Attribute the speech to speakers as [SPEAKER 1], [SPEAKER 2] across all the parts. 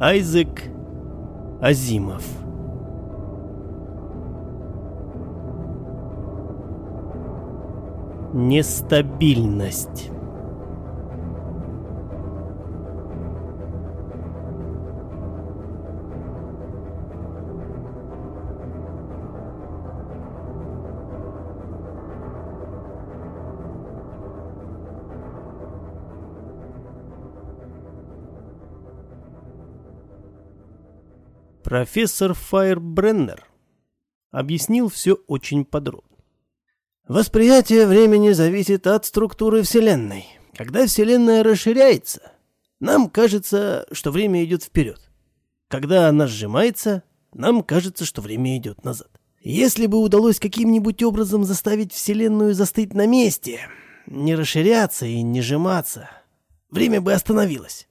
[SPEAKER 1] Айзек Азимов. Нестабильность Профессор Файербреннер объяснил все очень подробно.
[SPEAKER 2] Восприятие времени зависит от структуры Вселенной. Когда Вселенная расширяется, нам кажется, что время идет вперед. Когда она сжимается, нам кажется, что время идет назад. Если бы удалось каким-нибудь образом заставить Вселенную застыть на месте, не расширяться и не сжиматься, время бы остановилось.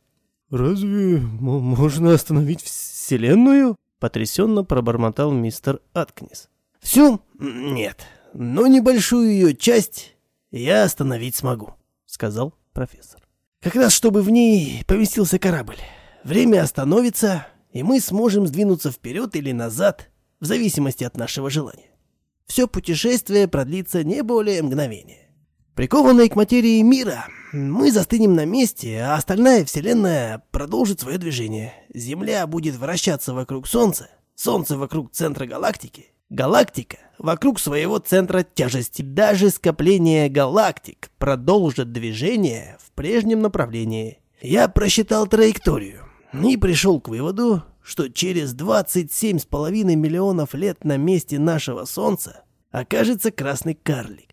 [SPEAKER 1] «Разве можно остановить Вселенную?» — потрясенно пробормотал мистер Аткнис.
[SPEAKER 2] «Всю? Нет. Но небольшую ее часть я остановить смогу», — сказал профессор. «Как раз чтобы в ней поместился корабль. Время остановится, и мы сможем сдвинуться вперед или назад, в зависимости от нашего желания. Все путешествие продлится не более мгновения. Прикованные к материи мира, мы застынем на месте, а остальная Вселенная продолжит свое движение. Земля будет вращаться вокруг Солнца, Солнце вокруг центра галактики, галактика вокруг своего центра тяжести. Даже скопление галактик продолжит движение в прежнем направлении. Я просчитал траекторию и пришел к выводу, что через 27,5 миллионов лет на месте нашего Солнца окажется красный карлик.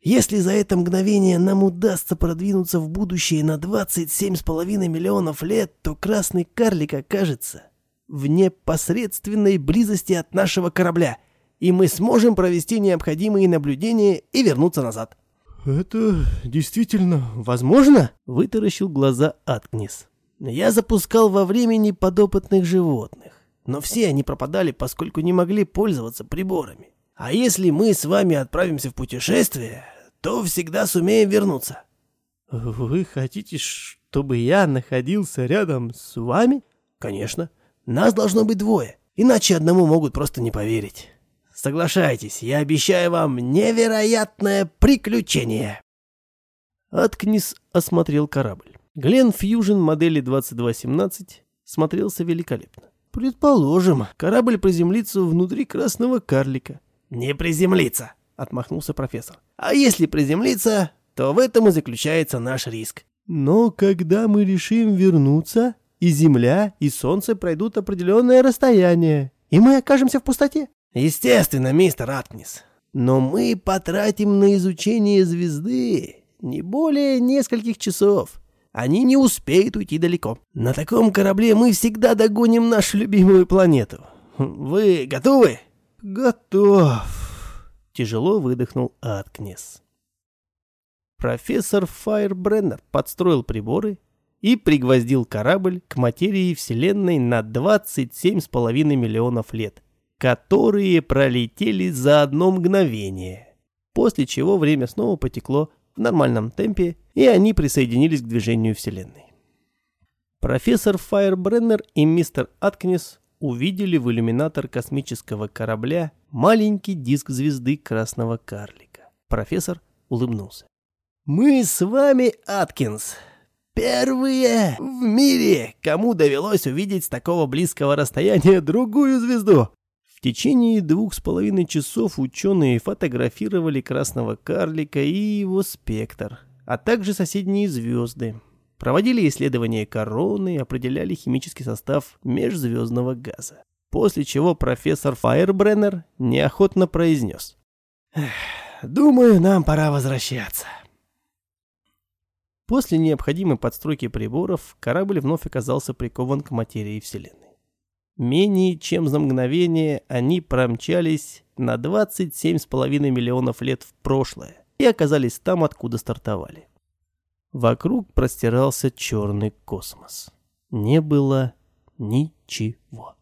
[SPEAKER 2] Если за это мгновение нам удастся продвинуться в будущее на 27,5 миллионов лет, то красный карлик окажется в непосредственной близости от нашего корабля, и мы сможем провести необходимые наблюдения и вернуться назад.
[SPEAKER 1] «Это действительно возможно?» — вытаращил глаза Аткнис.
[SPEAKER 2] «Я запускал во времени подопытных животных, но все они пропадали, поскольку не могли пользоваться приборами. А если мы с вами отправимся в путешествие, то всегда сумеем вернуться.
[SPEAKER 1] Вы хотите, чтобы я находился рядом с вами?
[SPEAKER 2] Конечно. Нас должно быть двое, иначе одному могут просто не поверить. Соглашайтесь, я обещаю вам невероятное приключение.
[SPEAKER 1] Аткнис осмотрел корабль. Глен Фьюжн модели 2217 смотрелся великолепно. Предположим, корабль приземлится внутри красного карлика.
[SPEAKER 2] «Не приземлиться», — отмахнулся профессор. «А если приземлиться, то в этом и заключается наш риск».
[SPEAKER 1] «Но когда мы решим вернуться, и Земля, и Солнце пройдут определенное расстояние, и мы окажемся в пустоте».
[SPEAKER 2] «Естественно, мистер Аткнис. Но мы потратим на изучение звезды не более нескольких часов. Они не успеют уйти далеко. На таком корабле мы всегда догоним нашу любимую планету. Вы готовы?»
[SPEAKER 1] «Готов!» — тяжело выдохнул Аткнес. Профессор Файербреннер подстроил приборы и пригвоздил корабль к материи Вселенной на 27,5 миллионов лет, которые пролетели за одно мгновение, после чего время снова потекло в нормальном темпе, и они присоединились к движению Вселенной. Профессор Файербреннер и мистер Аткнес увидели в иллюминатор космического корабля маленький диск звезды красного карлика. Профессор улыбнулся.
[SPEAKER 2] «Мы с вами, Аткинс, первые в мире, кому довелось увидеть с такого близкого расстояния другую звезду!»
[SPEAKER 1] В течение двух с половиной часов ученые фотографировали красного карлика и его спектр, а также соседние звезды, Проводили исследования короны, определяли химический состав межзвездного газа. После чего профессор Файербреннер неохотно произнес.
[SPEAKER 2] «Думаю, нам пора возвращаться».
[SPEAKER 1] После необходимой подстройки приборов корабль вновь оказался прикован к материи Вселенной. Менее чем за мгновение они промчались на 27,5 миллионов лет в прошлое и оказались там, откуда стартовали. Вокруг простирался черный космос. Не было ничего.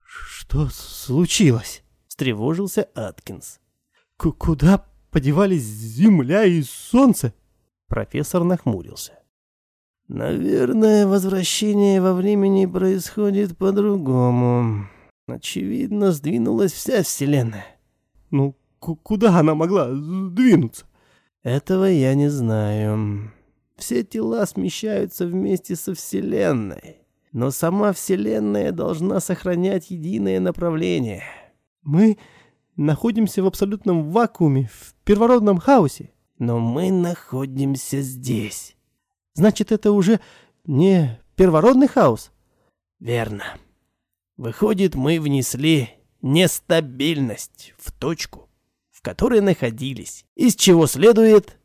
[SPEAKER 2] «Что случилось?» — встревожился Аткинс.
[SPEAKER 1] К «Куда подевались Земля и Солнце?» Профессор нахмурился.
[SPEAKER 2] Наверное, возвращение во времени происходит по-другому. Очевидно, сдвинулась вся Вселенная.
[SPEAKER 1] Ну, куда она могла двинуться?
[SPEAKER 2] Этого я не знаю. Все тела смещаются вместе со Вселенной. Но сама Вселенная должна сохранять единое направление.
[SPEAKER 1] Мы находимся в абсолютном вакууме, в первородном хаосе.
[SPEAKER 2] Но мы находимся здесь.
[SPEAKER 1] Значит, это уже не первородный хаос?
[SPEAKER 2] Верно. Выходит, мы внесли нестабильность в точку, в которой находились, из чего следует...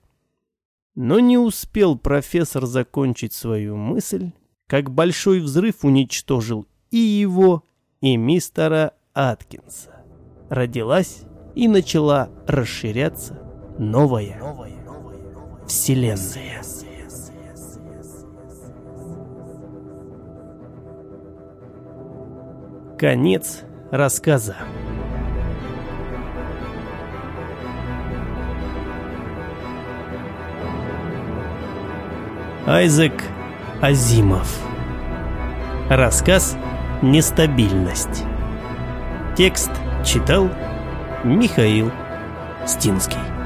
[SPEAKER 1] Но не успел профессор закончить свою мысль, как большой взрыв уничтожил и его, и мистера Аткинса. Родилась и начала расширяться новая, новая, новая вселенная. Конец рассказа. Айзек Азимов. Рассказ «Нестабильность». Текст читал Михаил Стинский.